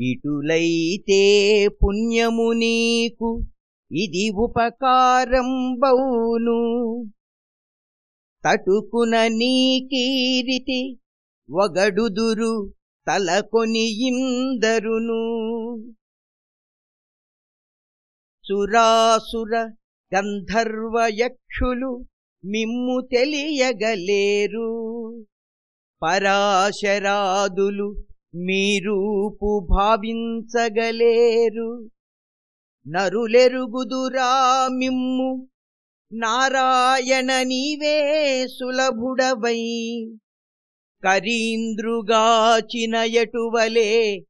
ఇటులైతే పుణ్యము నీకు ఇది ఉపకారం బౌను. తటుకున నీకీరితి ఒగడుదురు తలకొని ఇందరును. సురాసుర గంధర్వయక్షులు మిమ్ము తెలియగలేరు. పరాశరాదులు మీరూపు భావించగలేరు. నరులెరుగుదురా మిమ్ము నారాయణ నీవే సులభుడవై. కరీంద్రుగాచిన ఎటువలే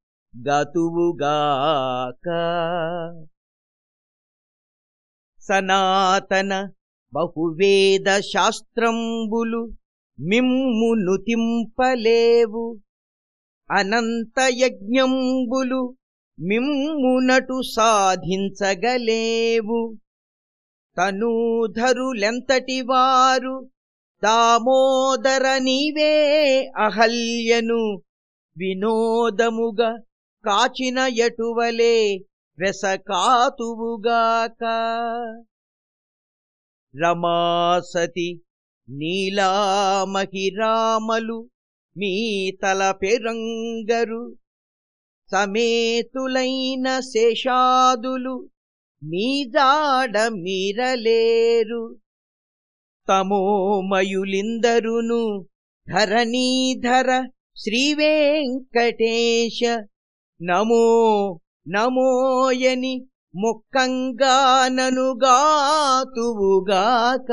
గతువుగాక. సనాతన బహువేద శాస్త్రంబులు మిమ్ము నుతింపలేవు అనంతయజ్ఞంబులు మిమ్మునటు సాధించగలేవు. తనూధరులెంతటి వారు దామోదర నీవే అహల్యను. వినోదముగా కాచిన ఎటువలే వెసకాతువుగాక రమాసతి నీలామహిరామలు మీ తల పెరంగరు. సమేతులైన శేషాదులు మీ జాడ మీరలేరు. తమోమయులిందరును ధరణీధర శ్రీవేంకటేశ నమో నమోయని ముక్కంగాననుగాతువుగాక.